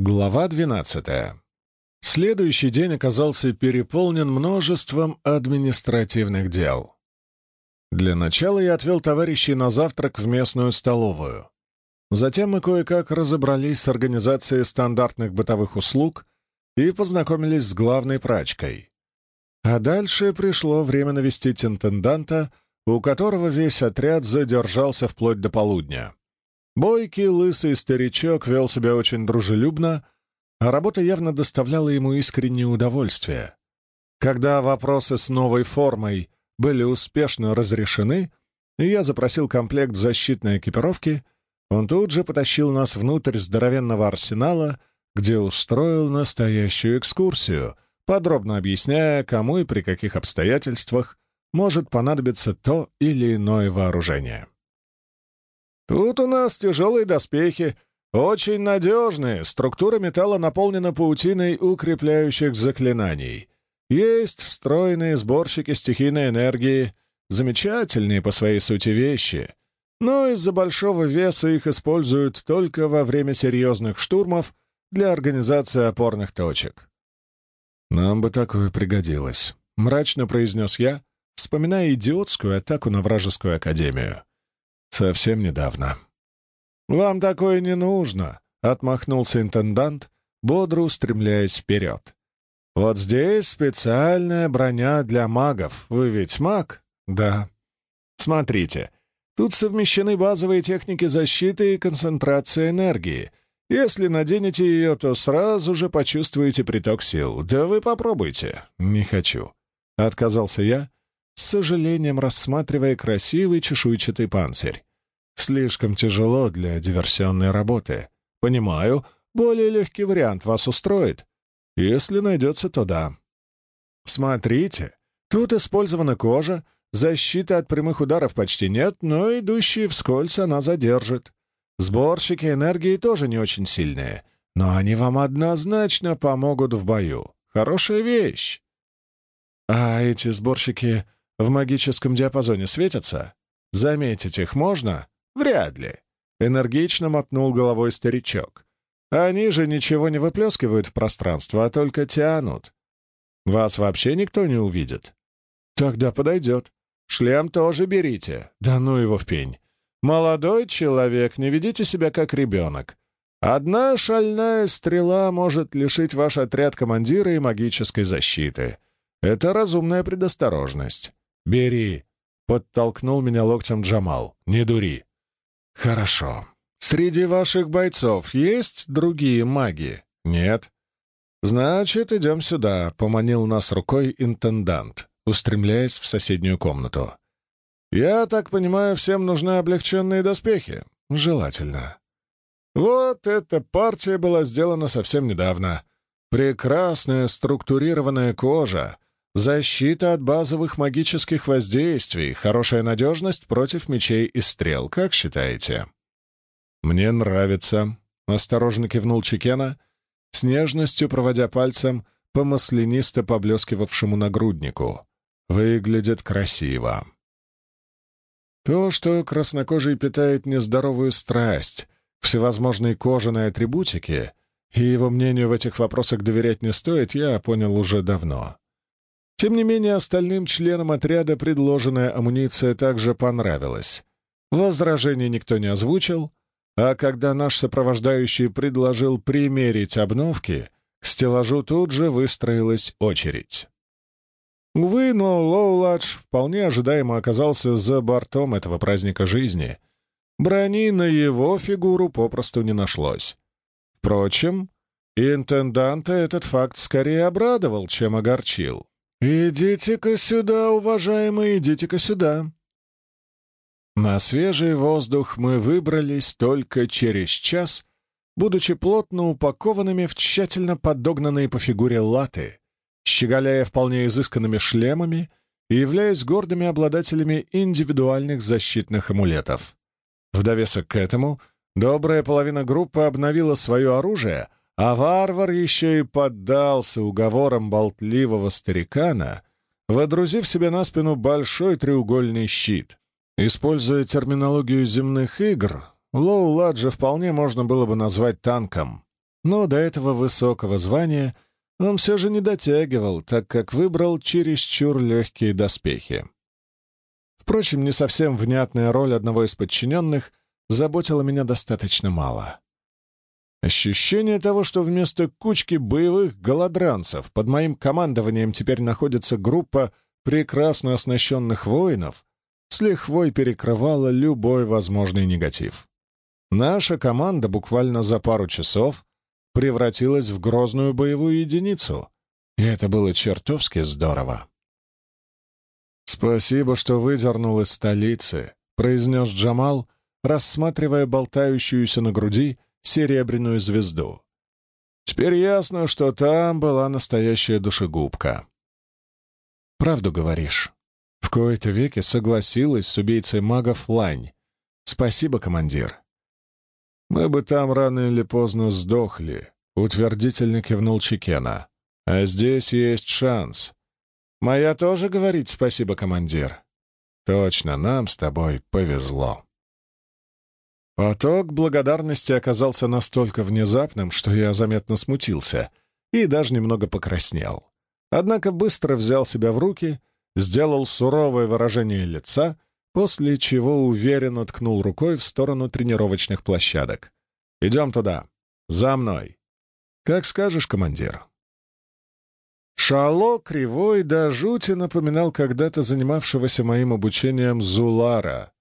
Глава 12. Следующий день оказался переполнен множеством административных дел. Для начала я отвел товарищей на завтрак в местную столовую. Затем мы кое-как разобрались с организацией стандартных бытовых услуг и познакомились с главной прачкой. А дальше пришло время навестить интенданта, у которого весь отряд задержался вплоть до полудня. Бойкий, лысый старичок вел себя очень дружелюбно, а работа явно доставляла ему искреннее удовольствие. Когда вопросы с новой формой были успешно разрешены, и я запросил комплект защитной экипировки, он тут же потащил нас внутрь здоровенного арсенала, где устроил настоящую экскурсию, подробно объясняя, кому и при каких обстоятельствах может понадобиться то или иное вооружение. Тут у нас тяжелые доспехи, очень надежные, структура металла наполнена паутиной укрепляющих заклинаний. Есть встроенные сборщики стихийной энергии, замечательные по своей сути вещи, но из-за большого веса их используют только во время серьезных штурмов для организации опорных точек. «Нам бы такое пригодилось», — мрачно произнес я, вспоминая идиотскую атаку на вражескую академию. Совсем недавно. «Вам такое не нужно», — отмахнулся интендант, бодро устремляясь вперед. «Вот здесь специальная броня для магов. Вы ведь маг?» «Да». «Смотрите, тут совмещены базовые техники защиты и концентрация энергии. Если наденете ее, то сразу же почувствуете приток сил. Да вы попробуйте». «Не хочу», — отказался я, с сожалением рассматривая красивый чешуйчатый панцирь. Слишком тяжело для диверсионной работы. Понимаю, более легкий вариант вас устроит. Если найдется, то да. Смотрите, тут использована кожа, защиты от прямых ударов почти нет, но идущие вскользь она задержит. Сборщики энергии тоже не очень сильные, но они вам однозначно помогут в бою. Хорошая вещь. А эти сборщики в магическом диапазоне светятся? Заметить их можно? Вряд ли. Энергично мотнул головой старичок. Они же ничего не выплескивают в пространство, а только тянут. Вас вообще никто не увидит. Тогда подойдет. Шлем тоже берите. Да ну его в пень. Молодой человек, не ведите себя как ребенок. Одна шальная стрела может лишить ваш отряд командира и магической защиты. Это разумная предосторожность. «Бери!» — подтолкнул меня локтем Джамал. «Не дури!» «Хорошо. Среди ваших бойцов есть другие маги?» «Нет». «Значит, идем сюда», — поманил нас рукой интендант, устремляясь в соседнюю комнату. «Я так понимаю, всем нужны облегченные доспехи?» «Желательно». Вот эта партия была сделана совсем недавно. Прекрасная структурированная кожа, Защита от базовых магических воздействий, хорошая надежность против мечей и стрел, как считаете?» «Мне нравится», — осторожно кивнул Чекена, с нежностью проводя пальцем по маслянисто поблескивавшему нагруднику. «Выглядит красиво». То, что краснокожий питает нездоровую страсть, всевозможные кожаные атрибутики, и его мнению в этих вопросах доверять не стоит, я понял уже давно. Тем не менее, остальным членам отряда предложенная амуниция также понравилась. Возражений никто не озвучил, а когда наш сопровождающий предложил примерить обновки, к стеллажу тут же выстроилась очередь. Увы, но Лоуладж вполне ожидаемо оказался за бортом этого праздника жизни. Брони на его фигуру попросту не нашлось. Впрочем, интенданта этот факт скорее обрадовал, чем огорчил. «Идите-ка сюда, уважаемые, идите-ка сюда!» На свежий воздух мы выбрались только через час, будучи плотно упакованными в тщательно подогнанные по фигуре латы, щеголяя вполне изысканными шлемами и являясь гордыми обладателями индивидуальных защитных амулетов. В довесок к этому добрая половина группы обновила свое оружие — а варвар еще и поддался уговорам болтливого старикана, водрузив себе на спину большой треугольный щит. Используя терминологию земных игр, Лоу Ладжа вполне можно было бы назвать танком. но до этого высокого звания он все же не дотягивал, так как выбрал чересчур легкие доспехи. Впрочем, не совсем внятная роль одного из подчиненных заботила меня достаточно мало. Ощущение того, что вместо кучки боевых голодранцев под моим командованием теперь находится группа прекрасно оснащенных воинов, с лихвой перекрывало любой возможный негатив. Наша команда буквально за пару часов превратилась в грозную боевую единицу, и это было чертовски здорово. «Спасибо, что выдернул из столицы», — произнес Джамал, рассматривая болтающуюся на груди серебряную звезду. Теперь ясно, что там была настоящая душегубка. «Правду говоришь. В кои-то веки согласилась с убийцей магов Лань. Спасибо, командир». «Мы бы там рано или поздно сдохли», — утвердительно кивнул Чекена. «А здесь есть шанс. Моя тоже говорит спасибо, командир. Точно, нам с тобой повезло». Поток благодарности оказался настолько внезапным, что я заметно смутился и даже немного покраснел. Однако быстро взял себя в руки, сделал суровое выражение лица, после чего уверенно ткнул рукой в сторону тренировочных площадок. «Идем туда. За мной. Как скажешь, командир». Шало кривой до жути напоминал когда-то занимавшегося моим обучением Зулара,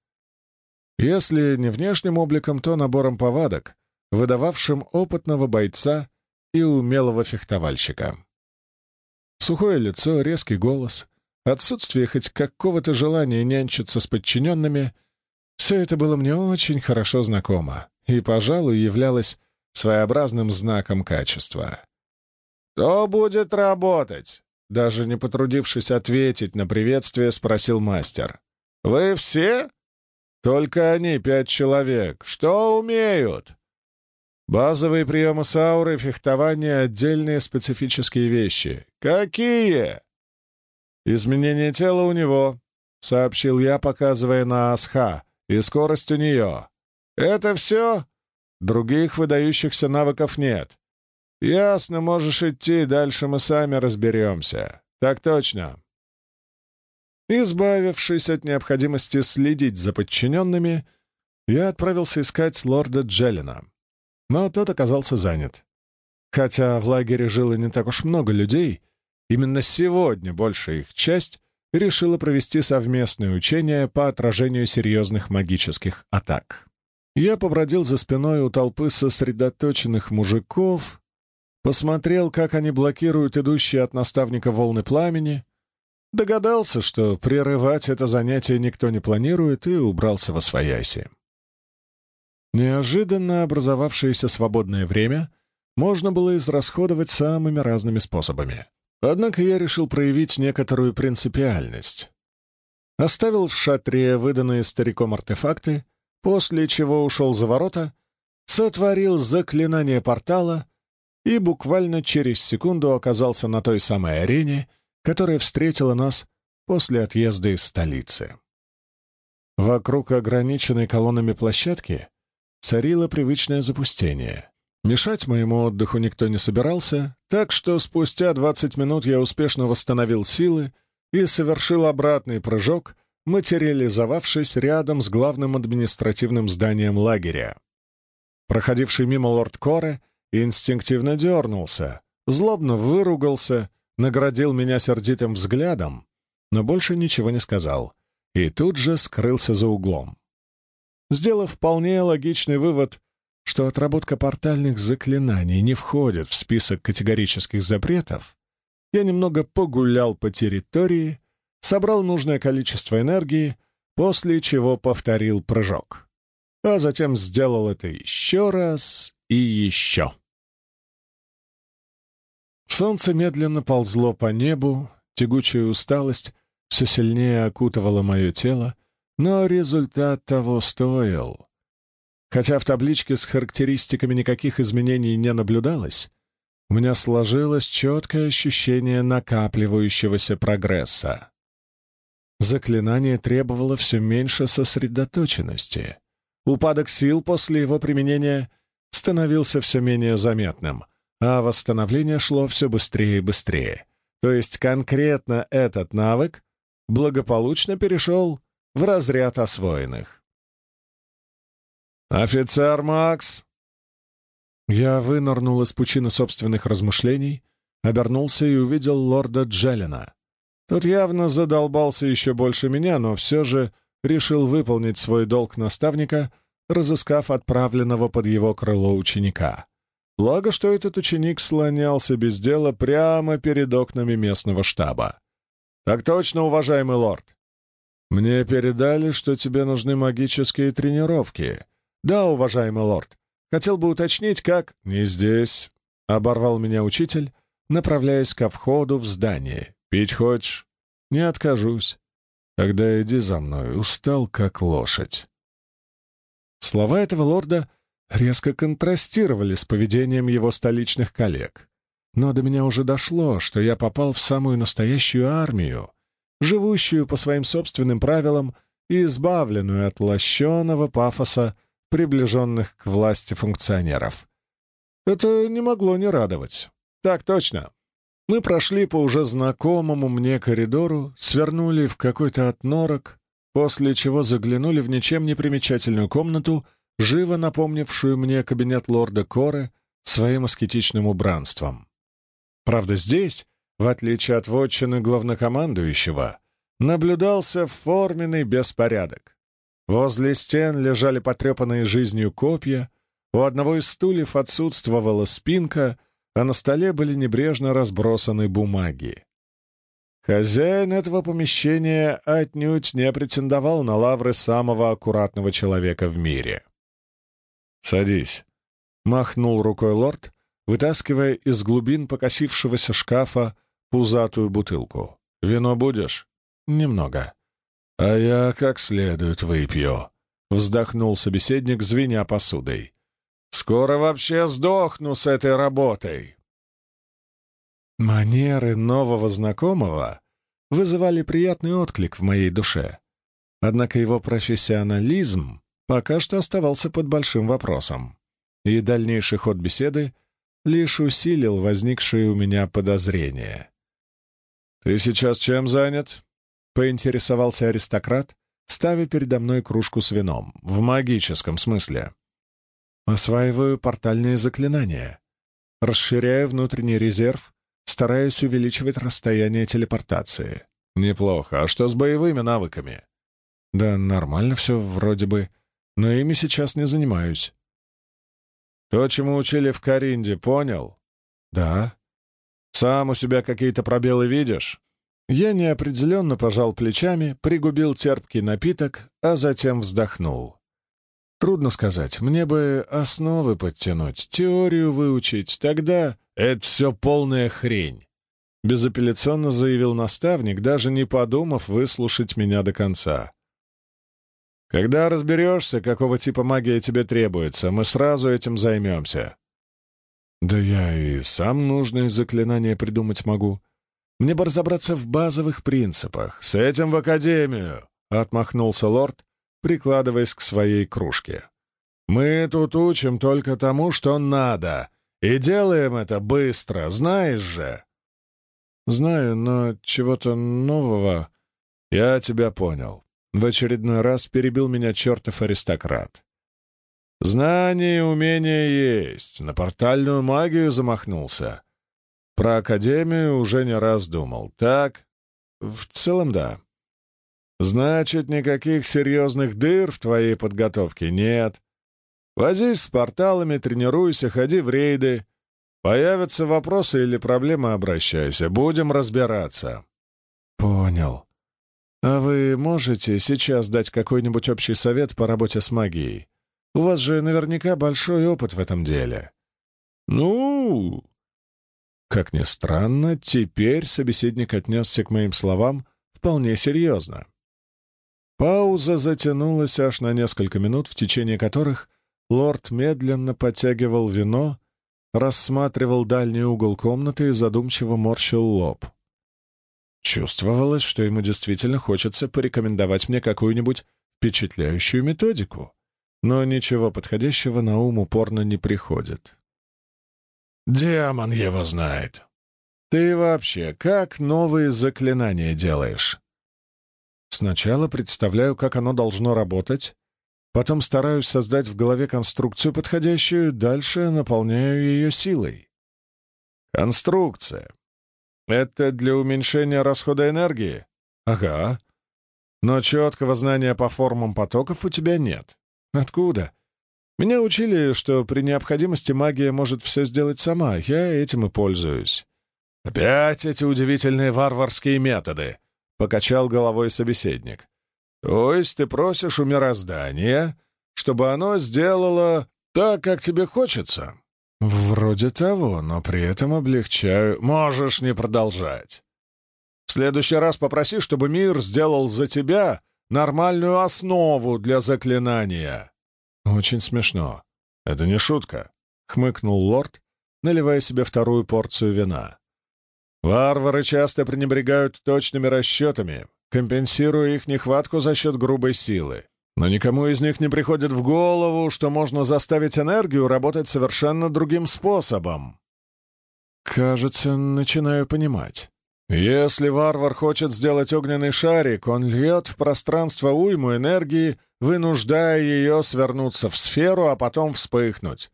если не внешним обликом, то набором повадок, выдававшим опытного бойца и умелого фехтовальщика. Сухое лицо, резкий голос, отсутствие хоть какого-то желания нянчиться с подчиненными — все это было мне очень хорошо знакомо и, пожалуй, являлось своеобразным знаком качества. «Кто будет работать?» Даже не потрудившись ответить на приветствие, спросил мастер. «Вы все?» Только они, пять человек. Что умеют? Базовые приемы сауры, фехтование — отдельные специфические вещи. Какие? Изменение тела у него, — сообщил я, показывая на Асха, и скорость у нее. Это все? Других выдающихся навыков нет. Ясно, можешь идти, дальше мы сами разберемся. Так точно. Избавившись от необходимости следить за подчиненными, я отправился искать лорда Джеллина. Но тот оказался занят. Хотя в лагере жило не так уж много людей, именно сегодня большая их часть решила провести совместное учение по отражению серьезных магических атак. Я побродил за спиной у толпы сосредоточенных мужиков, посмотрел, как они блокируют идущие от наставника волны пламени, Догадался, что прерывать это занятие никто не планирует, и убрался во свояси. Неожиданно образовавшееся свободное время можно было израсходовать самыми разными способами. Однако я решил проявить некоторую принципиальность. Оставил в шатре выданные стариком артефакты, после чего ушел за ворота, сотворил заклинание портала и буквально через секунду оказался на той самой арене, которая встретила нас после отъезда из столицы. Вокруг ограниченной колоннами площадки царило привычное запустение. Мешать моему отдыху никто не собирался, так что спустя 20 минут я успешно восстановил силы и совершил обратный прыжок, материализовавшись рядом с главным административным зданием лагеря. Проходивший мимо лорд Коре инстинктивно дернулся, злобно выругался наградил меня сердитым взглядом, но больше ничего не сказал, и тут же скрылся за углом. Сделав вполне логичный вывод, что отработка портальных заклинаний не входит в список категорических запретов, я немного погулял по территории, собрал нужное количество энергии, после чего повторил прыжок. А затем сделал это еще раз и еще. Солнце медленно ползло по небу, тягучая усталость все сильнее окутывала мое тело, но результат того стоил. Хотя в табличке с характеристиками никаких изменений не наблюдалось, у меня сложилось четкое ощущение накапливающегося прогресса. Заклинание требовало все меньше сосредоточенности. Упадок сил после его применения становился все менее заметным, а восстановление шло все быстрее и быстрее. То есть конкретно этот навык благополучно перешел в разряд освоенных. «Офицер Макс!» Я вынырнул из пучины собственных размышлений, обернулся и увидел лорда Джеллина. Тот явно задолбался еще больше меня, но все же решил выполнить свой долг наставника, разыскав отправленного под его крыло ученика. Благо, что этот ученик слонялся без дела прямо перед окнами местного штаба. «Так точно, уважаемый лорд!» «Мне передали, что тебе нужны магические тренировки». «Да, уважаемый лорд. Хотел бы уточнить, как...» «Не здесь», — оборвал меня учитель, направляясь ко входу в здание. «Пить хочешь?» «Не откажусь». «Тогда иди за мной, устал как лошадь». Слова этого лорда резко контрастировали с поведением его столичных коллег. Но до меня уже дошло, что я попал в самую настоящую армию, живущую по своим собственным правилам и избавленную от лощеного пафоса приближенных к власти функционеров. Это не могло не радовать. Так точно. Мы прошли по уже знакомому мне коридору, свернули в какой-то отнорок, после чего заглянули в ничем не примечательную комнату, живо напомнившую мне кабинет лорда Коры своим аскетичным убранством. Правда, здесь, в отличие от вотчины главнокомандующего, наблюдался форменный беспорядок. Возле стен лежали потрепанные жизнью копья, у одного из стульев отсутствовала спинка, а на столе были небрежно разбросаны бумаги. Хозяин этого помещения отнюдь не претендовал на лавры самого аккуратного человека в мире. «Садись», — махнул рукой лорд, вытаскивая из глубин покосившегося шкафа пузатую бутылку. «Вино будешь?» «Немного». «А я как следует выпью», — вздохнул собеседник, звеня посудой. «Скоро вообще сдохну с этой работой». Манеры нового знакомого вызывали приятный отклик в моей душе. Однако его профессионализм пока что оставался под большим вопросом, и дальнейший ход беседы лишь усилил возникшие у меня подозрения. «Ты сейчас чем занят?» поинтересовался аристократ, ставя передо мной кружку с вином, в магическом смысле. Осваиваю портальные заклинания, расширяю внутренний резерв, стараюсь увеличивать расстояние телепортации. Неплохо. А что с боевыми навыками? Да нормально все вроде бы, но ими сейчас не занимаюсь. То, чему учили в Каринде, понял? Да. Сам у себя какие-то пробелы видишь? Я неопределенно пожал плечами, пригубил терпкий напиток, а затем вздохнул. Трудно сказать, мне бы основы подтянуть, теорию выучить, тогда это все полная хрень. Безапелляционно заявил наставник, даже не подумав выслушать меня до конца. «Когда разберешься, какого типа магия тебе требуется, мы сразу этим займемся». «Да я и сам нужные заклинания придумать могу», мне бы разобраться в базовых принципах. С этим в академию!» — отмахнулся лорд, прикладываясь к своей кружке. «Мы тут учим только тому, что надо, и делаем это быстро, знаешь же!» «Знаю, но чего-то нового...» «Я тебя понял». В очередной раз перебил меня чертов аристократ. «Знания и умения есть. На портальную магию замахнулся. Про Академию уже не раз думал. Так? В целом, да. Значит, никаких серьезных дыр в твоей подготовке нет. Возись с порталами, тренируйся, ходи в рейды. Появятся вопросы или проблемы, обращайся. Будем разбираться. Понял. А вы можете сейчас дать какой-нибудь общий совет по работе с магией? У вас же наверняка большой опыт в этом деле. Ну, как ни странно, теперь собеседник отнесся к моим словам вполне серьезно. Пауза затянулась аж на несколько минут, в течение которых лорд медленно подтягивал вино, рассматривал дальний угол комнаты и задумчиво морщил лоб. Чувствовалось, что ему действительно хочется порекомендовать мне какую-нибудь впечатляющую методику. но ничего подходящего на ум упорно не приходит. «Демон его знает. Ты вообще как новые заклинания делаешь?» Сначала представляю, как оно должно работать, потом стараюсь создать в голове конструкцию подходящую, дальше наполняю ее силой. Конструкция. Это для уменьшения расхода энергии? Ага. Но четкого знания по формам потоков у тебя нет. Откуда? Меня учили, что при необходимости магия может все сделать сама, я этим и пользуюсь. Опять эти удивительные варварские методы, — покачал головой собеседник. То есть ты просишь у мироздания, чтобы оно сделало так, как тебе хочется? Вроде того, но при этом облегчаю. Можешь не продолжать. В следующий раз попроси, чтобы мир сделал за тебя нормальную основу для заклинания. Очень смешно. Это не шутка, — хмыкнул лорд, наливая себе вторую порцию вина. Варвары часто пренебрегают точными расчетами, компенсируя их нехватку за счет грубой силы. Но никому из них не приходит в голову, что можно заставить энергию работать совершенно другим способом. Кажется, начинаю понимать. Если варвар хочет сделать огненный шарик, он льет в пространство уйму энергии, вынуждая ее свернуться в сферу, а потом вспыхнуть.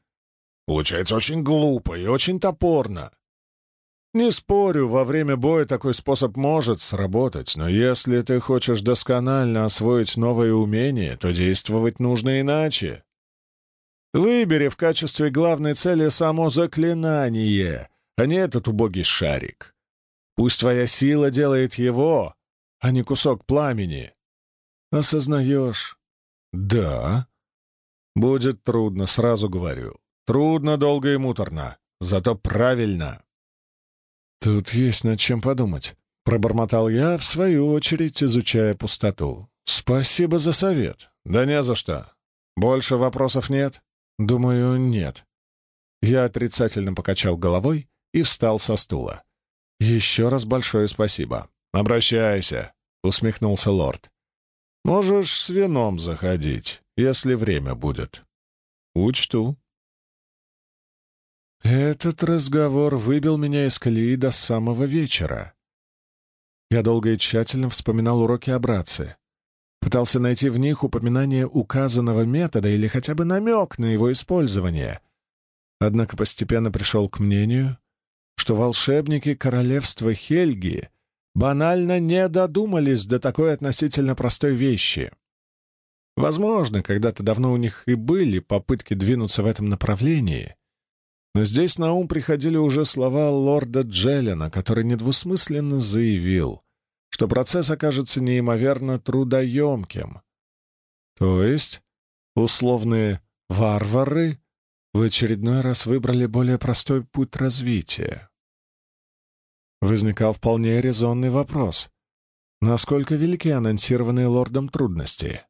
Получается очень глупо и очень топорно. Не спорю, во время боя такой способ может сработать, но если ты хочешь досконально освоить новое умение, то действовать нужно иначе. Выбери в качестве главной цели само заклинание, а не этот убогий шарик. Пусть твоя сила делает его, а не кусок пламени. Осознаешь? Да. Будет трудно, сразу говорю. Трудно, долго и муторно, зато правильно. Тут есть над чем подумать. Пробормотал я, в свою очередь, изучая пустоту. «Спасибо за совет». «Да не за что. Больше вопросов нет?» «Думаю, нет». Я отрицательно покачал головой и встал со стула. «Еще раз большое спасибо. Обращайся», — усмехнулся лорд. «Можешь с вином заходить, если время будет». «Учту». Этот разговор выбил меня из колеи до самого вечера. Я долго и тщательно вспоминал уроки Абрацы. Пытался найти в них упоминание указанного метода или хотя бы намек на его использование. Однако постепенно пришел к мнению, что волшебники королевства Хельги банально не додумались до такой относительно простой вещи. Возможно, когда-то давно у них и были попытки двинуться в этом направлении, но здесь на ум приходили уже слова лорда Джеллена, который недвусмысленно заявил, что процесс окажется неимоверно трудоемким. То есть условные «варвары» в очередной раз выбрали более простой путь развития. Возникал вполне резонный вопрос. Насколько велики анонсированные лордом трудности?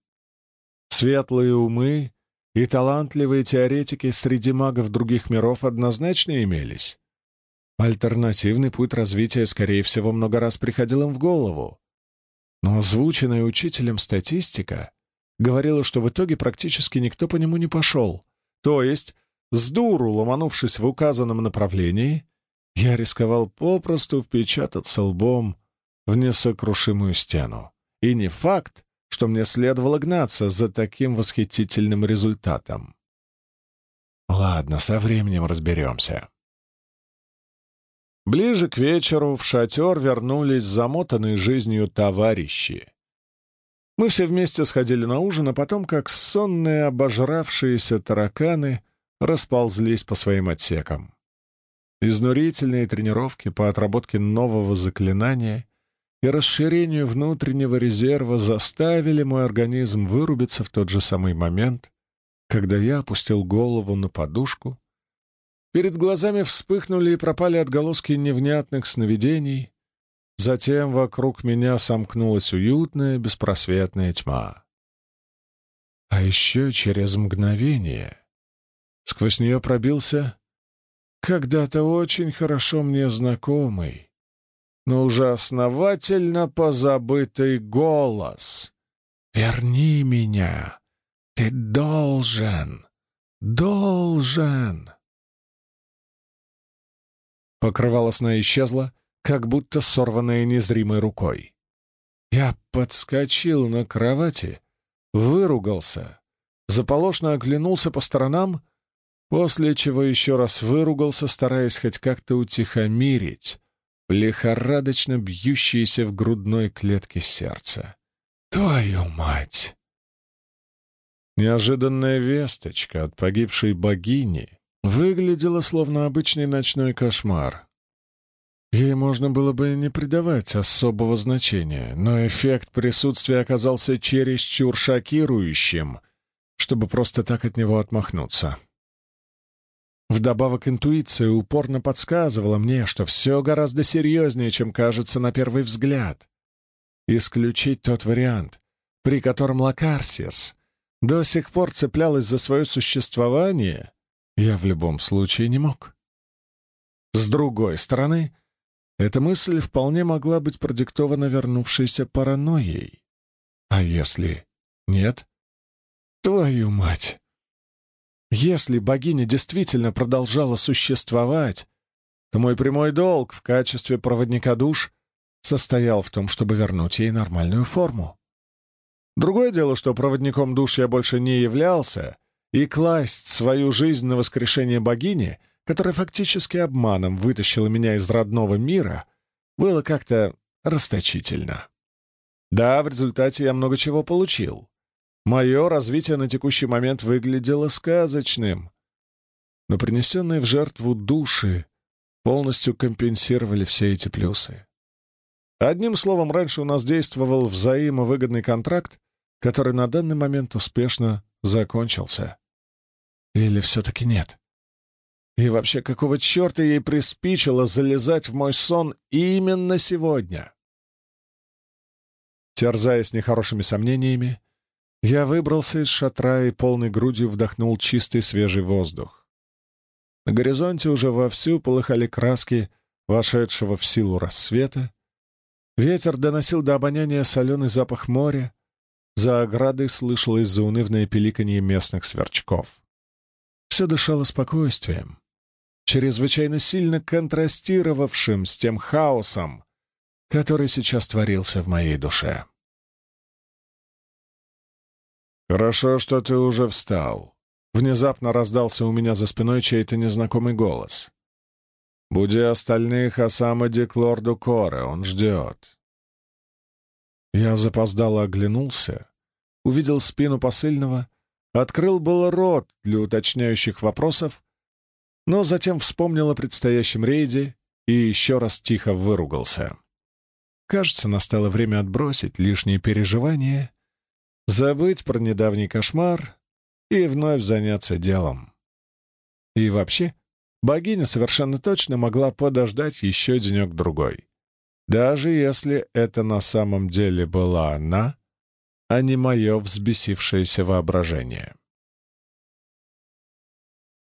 Светлые умы и талантливые теоретики среди магов других миров однозначно имелись. Альтернативный путь развития, скорее всего, много раз приходил им в голову. Но озвученная учителем статистика говорила, что в итоге практически никто по нему не пошел. То есть с дуру, ломанувшись в указанном направлении, я рисковал попросту впечататься лбом в несокрушимую стену. И не факт, что мне следовало гнаться за таким восхитительным результатом. Ладно, со временем разберемся. Ближе к вечеру в шатер вернулись замотанные жизнью товарищи. Мы все вместе сходили на ужин, а потом, как сонные обожравшиеся тараканы, расползлись по своим отсекам. Изнурительные тренировки по отработке нового заклинания и расширению внутреннего резерва заставили мой организм вырубиться в тот же самый момент, когда я опустил голову на подушку. Перед глазами вспыхнули и пропали отголоски невнятных сновидений, затем вокруг меня сомкнулась уютная беспросветная тьма. А еще через мгновение Сквозь нее пробился когда-то очень хорошо мне знакомый, но уже основательно позабытый голос. «Верни меня! Ты должен, должен. Покрывало сна исчезло, как будто сорванное незримой рукой. Я подскочил на кровати, выругался, заполошно оглянулся по сторонам, после чего еще раз выругался, стараясь хоть как-то утихомирить лихорадочно бьющееся в грудной клетке сердце. «Твою мать!» Неожиданная весточка от погибшей богини выглядела словно обычный ночной кошмар. Ей можно было бы не придавать особого значения, но эффект присутствия оказался чересчур шокирующим, чтобы просто так от него отмахнуться. Вдобавок интуиция упорно подсказывала мне, что все гораздо серьезнее, чем кажется на первый взгляд. Исключить тот вариант, при котором Лакарсис до сих пор цеплялась за свое существование, я в любом случае не мог. С другой стороны, эта мысль вполне могла быть продиктована вернувшейся паранойей. А если нет? Твою мать! Если богиня действительно продолжала существовать, то мой прямой долг в качестве проводника душ состоял в том, чтобы вернуть ей нормальную форму. Другое дело, что проводником душ я больше не являлся, и класть свою жизнь на воскрешение богини, которая фактически обманом вытащила меня из родного мира, было как-то расточительно. Да, в результате я много чего получил. Мое развитие на текущий момент выглядело сказочным, но принесенные в жертву души полностью компенсировали все эти плюсы. Одним словом, раньше у нас действовал взаимовыгодный контракт, который на данный момент успешно закончился. Или все-таки нет? И вообще, какого черта ей приспичило залезать в мой сон именно сегодня? Терзаясь нехорошими сомнениями, я выбрался из шатра и полной грудью вдохнул чистый свежий воздух. На горизонте уже вовсю полыхали краски вошедшего в силу рассвета. Ветер доносил до обоняния соленый запах моря, за оградой слышалось заунывное пиликанье местных сверчков. Все дышало спокойствием, чрезвычайно сильно контрастировавшим с тем хаосом, который сейчас творился в моей душе. «Хорошо, что ты уже встал», — внезапно раздался у меня за спиной чей-то незнакомый голос. «Буди остальных, а сам иди к лорду Коре, он ждет». Я запоздало оглянулся, увидел спину посыльного, открыл было рот для уточняющих вопросов, но затем вспомнил о предстоящем рейде и еще раз тихо выругался. Кажется, настало время отбросить лишние переживания, забыть про недавний кошмар и вновь заняться делом. И вообще, богиня совершенно точно могла подождать еще денек-другой. Даже если это на самом деле была она, а не мое взбесившееся воображение.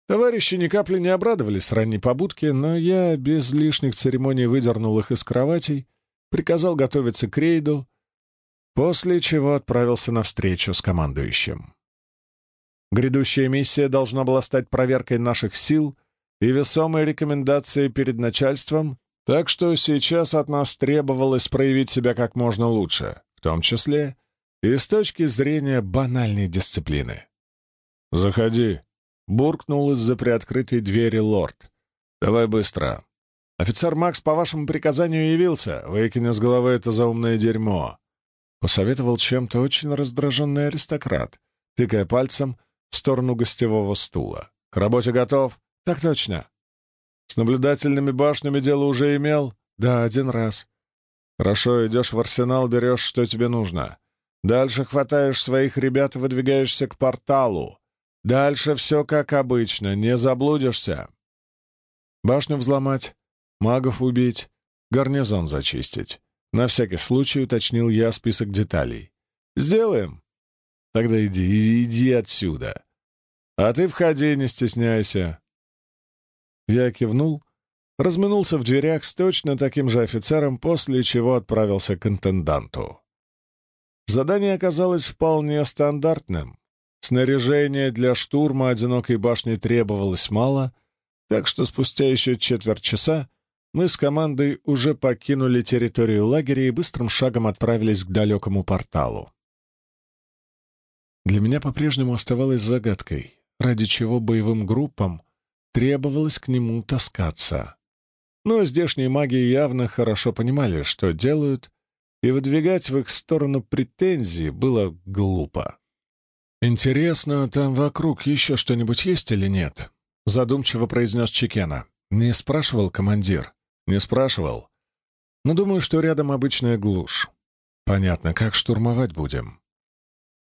Товарищи ни капли не обрадовались ранней побудке, но я без лишних церемоний выдернул их из кроватей, приказал готовиться к рейду, после чего отправился на встречу с командующим. Грядущая миссия должна была стать проверкой наших сил и весомой рекомендацией перед начальством так что сейчас от нас требовалось проявить себя как можно лучше, в том числе и с точки зрения банальной дисциплины. «Заходи», — буркнул из-за приоткрытой двери лорд. «Давай быстро. Офицер Макс по вашему приказанию явился. Выкини с головы это заумное дерьмо», — посоветовал чем-то очень раздраженный аристократ, тыкая пальцем в сторону гостевого стула. «К работе готов?» «Так точно», с наблюдательными башнями дело уже имел? Да, один раз. Хорошо, идешь в арсенал, берешь, что тебе нужно. Дальше хватаешь своих ребят и выдвигаешься к порталу. Дальше все как обычно, не заблудишься. Башню взломать, магов убить, гарнизон зачистить. На всякий случай уточнил я список деталей. «Сделаем?» «Тогда иди, иди отсюда. А ты входи, не стесняйся. Я кивнул, разминулся в дверях с точно таким же офицером, после чего отправился к интенданту. Задание оказалось вполне стандартным. Снаряжения для штурма одинокой башни требовалось мало, так что спустя еще четверть часа мы с командой уже покинули территорию лагеря и быстрым шагом отправились к далекому порталу. Для меня по-прежнему оставалось загадкой, ради чего боевым группам требовалось к нему таскаться. Но здешние маги явно хорошо понимали, что делают, и выдвигать в их сторону претензии было глупо. «Интересно, там вокруг еще что-нибудь есть или нет?» — задумчиво произнес Чекена. «Не спрашивал командир?» «Не спрашивал. Но думаю, что рядом обычная глушь. Понятно, как штурмовать будем?»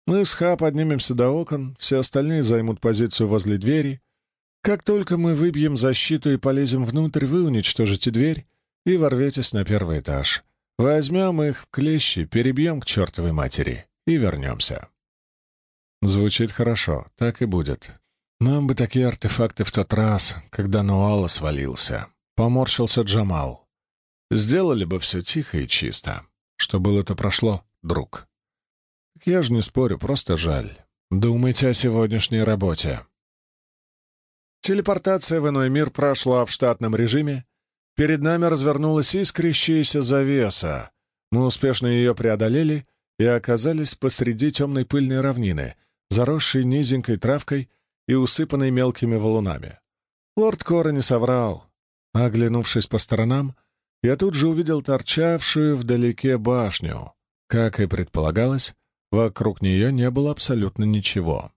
Мы с Ха поднимемся до окон, все остальные займут позицию возле двери. Как только мы выбьем защиту и полезем внутрь, вы уничтожите дверь и ворветесь на первый этаж. Возьмем их в клещи, перебьем к чертовой матери и вернемся. Звучит хорошо, так и будет. Нам бы такие артефакты в тот раз, когда Нуала свалился. Поморщился Джамал. Сделали бы все тихо и чисто. Что было, то прошло, друг. Я же не спорю, просто жаль. Думайте о сегодняшней работе. Телепортация в иной мир прошла в штатном режиме. Перед нами развернулась искрящаяся завеса. Мы успешно ее преодолели и оказались посреди темной пыльной равнины, заросшей низенькой травкой и усыпанной мелкими валунами. Лорд Кора не соврал. Оглянувшись по сторонам, я тут же увидел торчавшую вдалеке башню. Как и предполагалось, Вокруг нее не было абсолютно ничего.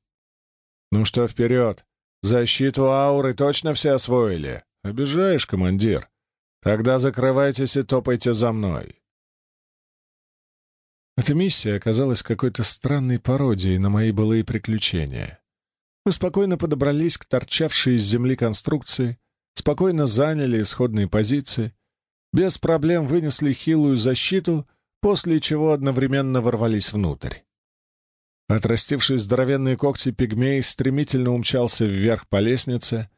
«Ну что, вперед! Защиту ауры точно все освоили? Обижаешь, командир? Тогда закрывайтесь и топайте за мной!» Эта миссия оказалась какой-то странной пародией на мои былые приключения. Мы спокойно подобрались к торчавшей из земли конструкции, спокойно заняли исходные позиции, без проблем вынесли хилую защиту — после чего одновременно ворвались внутрь. Отрастивший здоровенные когти пигмей стремительно умчался вверх по лестнице.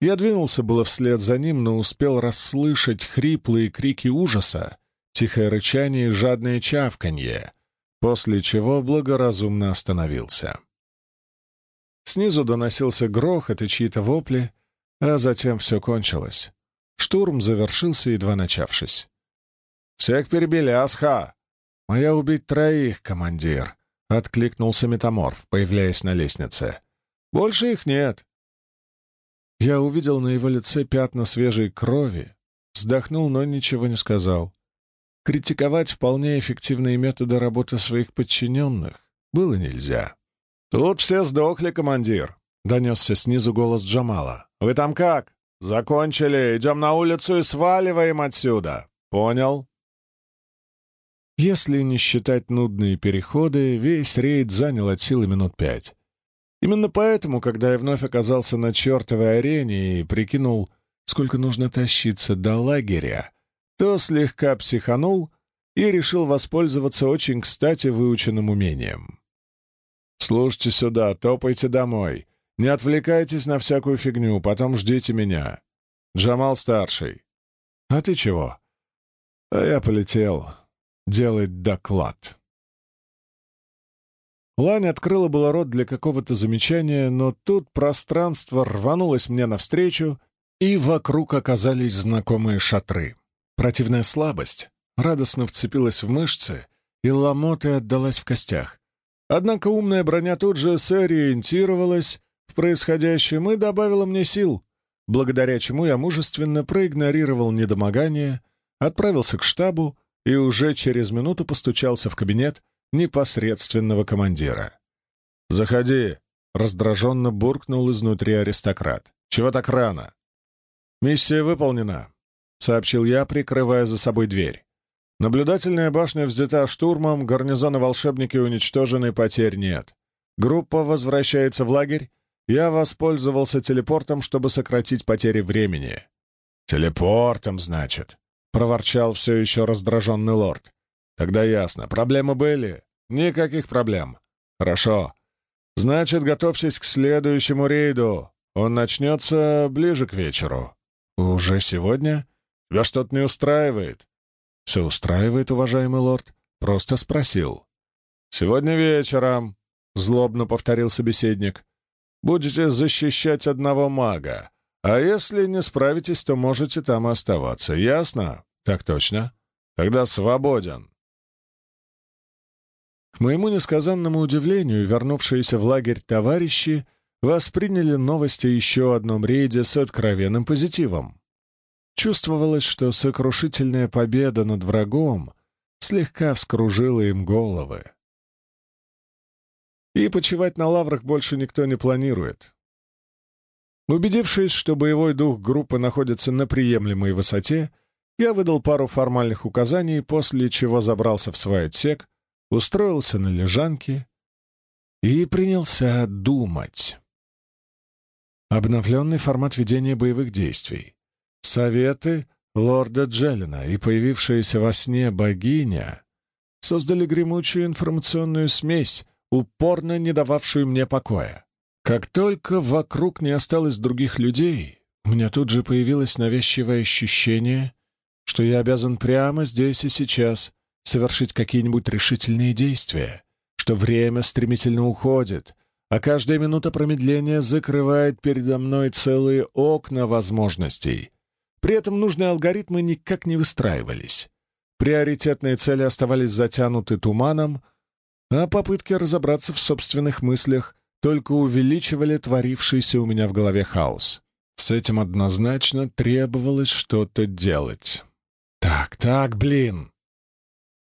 Я двинулся было вслед за ним, но успел расслышать хриплые крики ужаса, тихое рычание и жадное чавканье, после чего благоразумно остановился. Снизу доносился грохот и чьи-то вопли, а затем все кончилось. Штурм завершился, едва начавшись. «Всех перебили, Асха!» «Моя убить троих, командир», — откликнулся метаморф, появляясь на лестнице. «Больше их нет». Я увидел на его лице пятна свежей крови, вздохнул, но ничего не сказал. Критиковать вполне эффективные методы работы своих подчиненных было нельзя. «Тут все сдохли, командир», — донесся снизу голос Джамала. «Вы там как? Закончили, идем на улицу и сваливаем отсюда. Понял?» Если не считать нудные переходы, весь рейд занял от силы минут пять. Именно поэтому, когда я вновь оказался на чертовой арене и прикинул, сколько нужно тащиться до лагеря, то слегка психанул и решил воспользоваться очень кстати выученным умением. «Слушайте сюда, топайте домой. Не отвлекайтесь на всякую фигню, потом ждите меня. Джамал-старший». «А ты чего?» «А я полетел делать доклад. Лань открыла было рот для какого-то замечания, но тут пространство рванулось мне навстречу, и вокруг оказались знакомые шатры. Противная слабость радостно вцепилась в мышцы, и ломотой отдалась в костях. Однако умная броня тут же сориентировалась в происходящем и добавила мне сил, благодаря чему я мужественно проигнорировал недомогание, отправился к штабу и уже через минуту постучался в кабинет непосредственного командира. «Заходи!» — раздраженно буркнул изнутри аристократ. «Чего так рано?» «Миссия выполнена», — сообщил я, прикрывая за собой дверь. «Наблюдательная башня взята штурмом, гарнизоны волшебники уничтожены, потерь нет. Группа возвращается в лагерь. Я воспользовался телепортом, чтобы сократить потери времени». «Телепортом, значит?» проворчал все еще раздраженный лорд. «Тогда ясно. Проблемы были?» «Никаких проблем». «Хорошо. Значит, готовьтесь к следующему рейду. Он начнется ближе к вечеру». «Уже сегодня? Тебя что-то не устраивает?» «Все устраивает, уважаемый лорд. Просто спросил». «Сегодня вечером. — злобно повторил собеседник. «Будете защищать одного мага, а если не справитесь, то можете там оставаться. Ясно?» «Так точно. Тогда свободен». К моему несказанному удивлению, вернувшиеся в лагерь товарищи восприняли новости еще одном рейде с откровенным позитивом. Чувствовалось, что сокрушительная победа над врагом слегка вскружила им головы. И почивать на лаврах больше никто не планирует. Убедившись, что боевой дух группы находится на приемлемой высоте, я выдал пару формальных указаний, после чего забрался в свой отсек, устроился на лежанке и принялся думать. Обновленный формат ведения боевых действий. Советы лорда Джеллина и появившаяся во сне богиня создали гремучую информационную смесь, упорно не дававшую мне покоя. Как только вокруг не осталось других людей, у меня тут же появилось навязчивое ощущение, что я обязан прямо здесь и сейчас совершить какие-нибудь решительные действия, что время стремительно уходит, а каждая минута промедления закрывает передо мной целые окна возможностей. При этом нужные алгоритмы никак не выстраивались. Приоритетные цели оставались затянуты туманом, а попытки разобраться в собственных мыслях только увеличивали творившийся у меня в голове хаос. С этим однозначно требовалось что-то делать. Так, так, блин.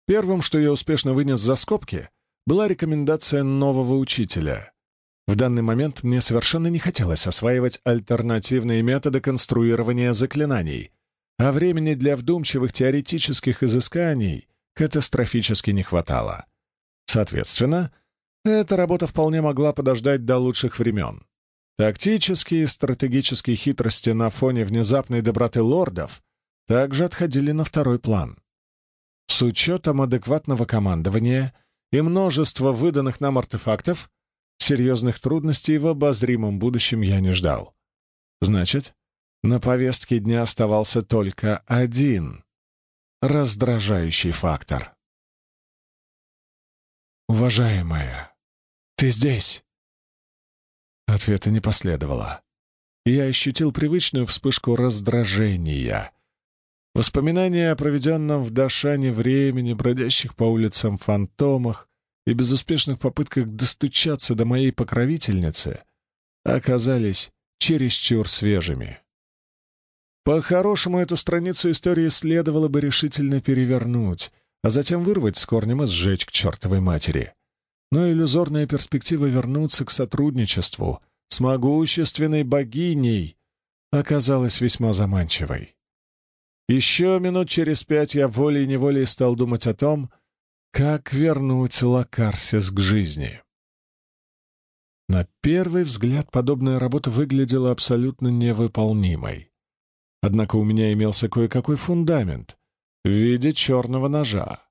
Первым, что я успешно вынес за скобки, была рекомендация нового учителя. В данный момент мне совершенно не хотелось осваивать альтернативные методы конструирования заклинаний, а времени для вдумчивых теоретических изысканий катастрофически не хватало. Соответственно, эта работа вполне могла подождать до лучших времен. Тактические и стратегические хитрости на фоне внезапной доброты лордов также отходили на второй план. С учетом адекватного командования и множества выданных нам артефактов, Серьезных трудностей в обозримом будущем я не ждал. Значит, на повестке дня оставался только один раздражающий фактор. «Уважаемая, ты здесь?» Ответа не последовало. Я ощутил привычную вспышку раздражения. Воспоминания о проведенном в Дашане времени, бродящих по улицам фантомах, и безуспешных попытках достучаться до моей покровительницы оказались чересчур свежими. По-хорошему, эту страницу истории следовало бы решительно перевернуть, а затем вырвать с корнем и сжечь к чертовой матери. Но иллюзорная перспектива вернуться к сотрудничеству с могущественной богиней оказалась весьма заманчивой. Еще минут через пять я волей-неволей стал думать о том, как вернуть Лакарсис к жизни? На первый взгляд подобная работа выглядела абсолютно невыполнимой. Однако у меня имелся кое-какой фундамент в виде черного ножа.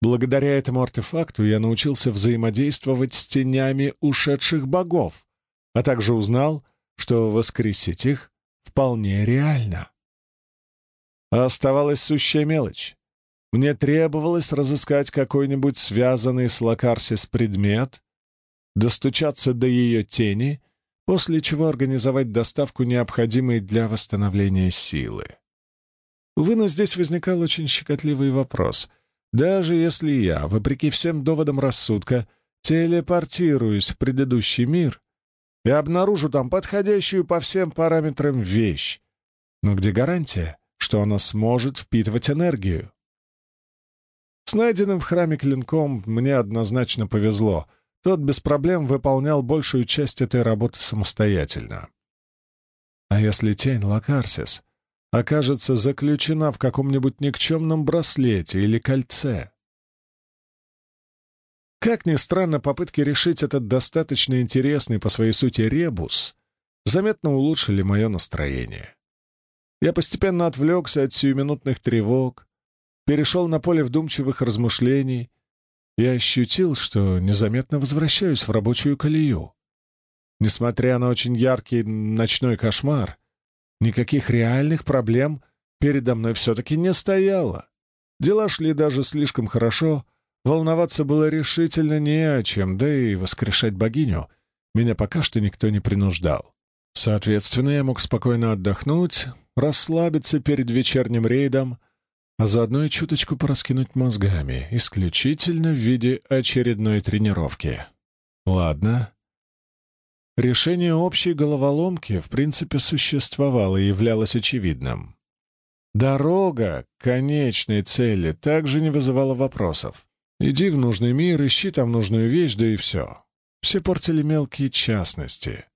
Благодаря этому артефакту я научился взаимодействовать с тенями ушедших богов, а также узнал, что воскресить их вполне реально. Оставалась сущая мелочь мне требовалось разыскать какой-нибудь связанный с Лакарсис предмет, достучаться до ее тени, после чего организовать доставку необходимой для восстановления силы. Увы, но здесь возникал очень щекотливый вопрос. Даже если я, вопреки всем доводам рассудка, телепортируюсь в предыдущий мир и обнаружу там подходящую по всем параметрам вещь, но где гарантия, что она сможет впитывать энергию? С найденным в храме клинком мне однозначно повезло. Тот без проблем выполнял большую часть этой работы самостоятельно. А если тень Лакарсис окажется заключена в каком-нибудь никчемном браслете или кольце? Как ни странно, попытки решить этот достаточно интересный по своей сути ребус заметно улучшили мое настроение. Я постепенно отвлекся от сиюминутных тревог, перешел на поле вдумчивых размышлений и ощутил, что незаметно возвращаюсь в рабочую колею. Несмотря на очень яркий ночной кошмар, никаких реальных проблем передо мной все-таки не стояло. Дела шли даже слишком хорошо, волноваться было решительно не о чем, да и воскрешать богиню меня пока что никто не принуждал. Соответственно, я мог спокойно отдохнуть, расслабиться перед вечерним рейдом, а заодно и чуточку пораскинуть мозгами, исключительно в виде очередной тренировки. Ладно. Решение общей головоломки в принципе существовало и являлось очевидным. Дорога к конечной цели также не вызывала вопросов. Иди в нужный мир, ищи там нужную вещь, да и все. Все портили мелкие частности.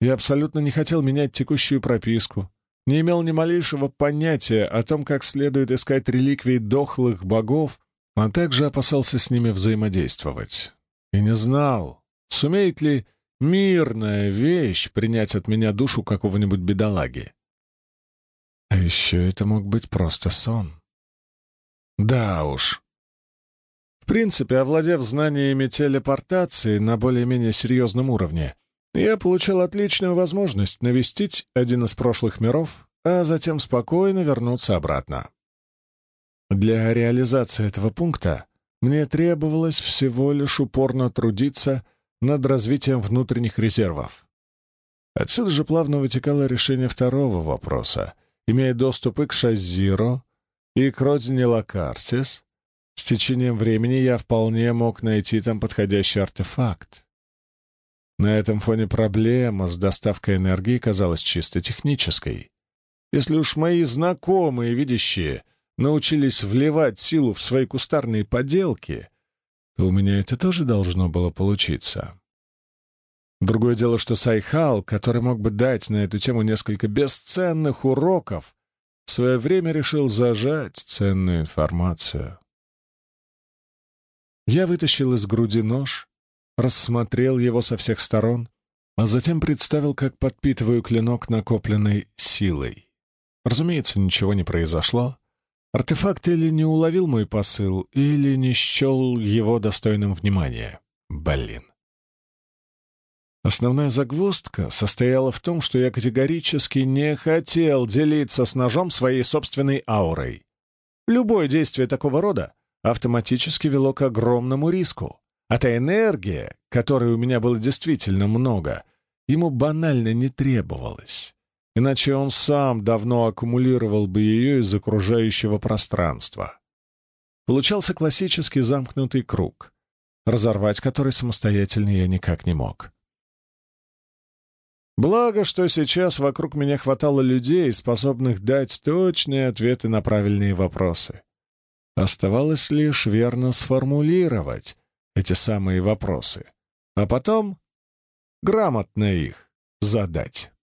Я абсолютно не хотел менять текущую прописку, не имел ни малейшего понятия о том, как следует искать реликвии дохлых богов, а также опасался с ними взаимодействовать. И не знал, сумеет ли мирная вещь принять от меня душу какого-нибудь бедолаги. А еще это мог быть просто сон. Да уж. В принципе, овладев знаниями телепортации на более-менее серьезном уровне, я получил отличную возможность навестить один из прошлых миров, а затем спокойно вернуться обратно. Для реализации этого пункта мне требовалось всего лишь упорно трудиться над развитием внутренних резервов. Отсюда же плавно вытекало решение второго вопроса. Имея доступ и к Шазиро, и к родине Лакарсис, с течением времени я вполне мог найти там подходящий артефакт. На этом фоне проблема с доставкой энергии казалась чисто технической. Если уж мои знакомые, видящие, научились вливать силу в свои кустарные поделки, то у меня это тоже должно было получиться. Другое дело, что Сайхал, который мог бы дать на эту тему несколько бесценных уроков, в свое время решил зажать ценную информацию. Я вытащил из груди нож, рассмотрел его со всех сторон, а затем представил, как подпитываю клинок накопленной силой. Разумеется, ничего не произошло. Артефакт или не уловил мой посыл, или не счел его достойным внимания. Блин. Основная загвоздка состояла в том, что я категорически не хотел делиться с ножом своей собственной аурой. Любое действие такого рода автоматически вело к огромному риску. А та энергия, которой у меня было действительно много, ему банально не требовалась. Иначе он сам давно аккумулировал бы ее из окружающего пространства. Получался классический замкнутый круг, разорвать который самостоятельно я никак не мог. Благо, что сейчас вокруг меня хватало людей, способных дать точные ответы на правильные вопросы. Оставалось лишь верно сформулировать эти самые вопросы, а потом грамотно их задать.